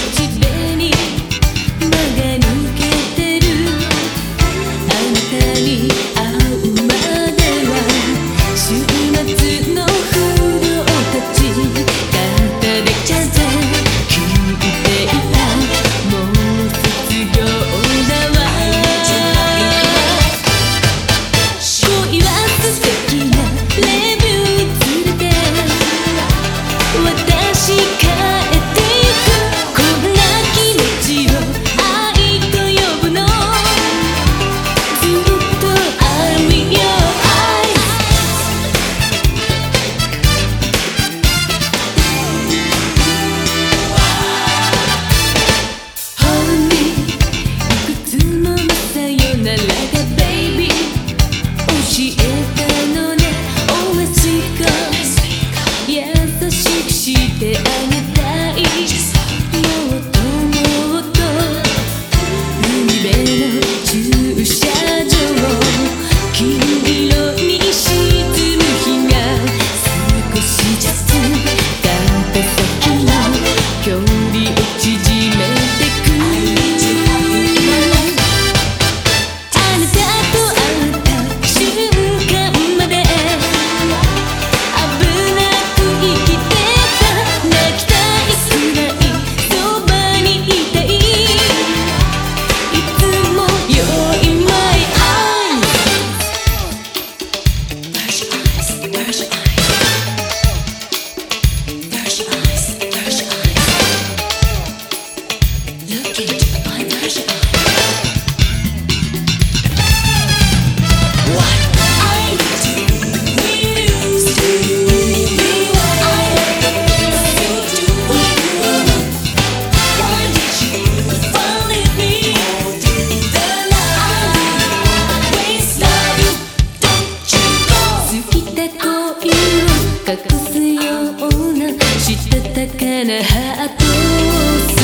She it したたかなハート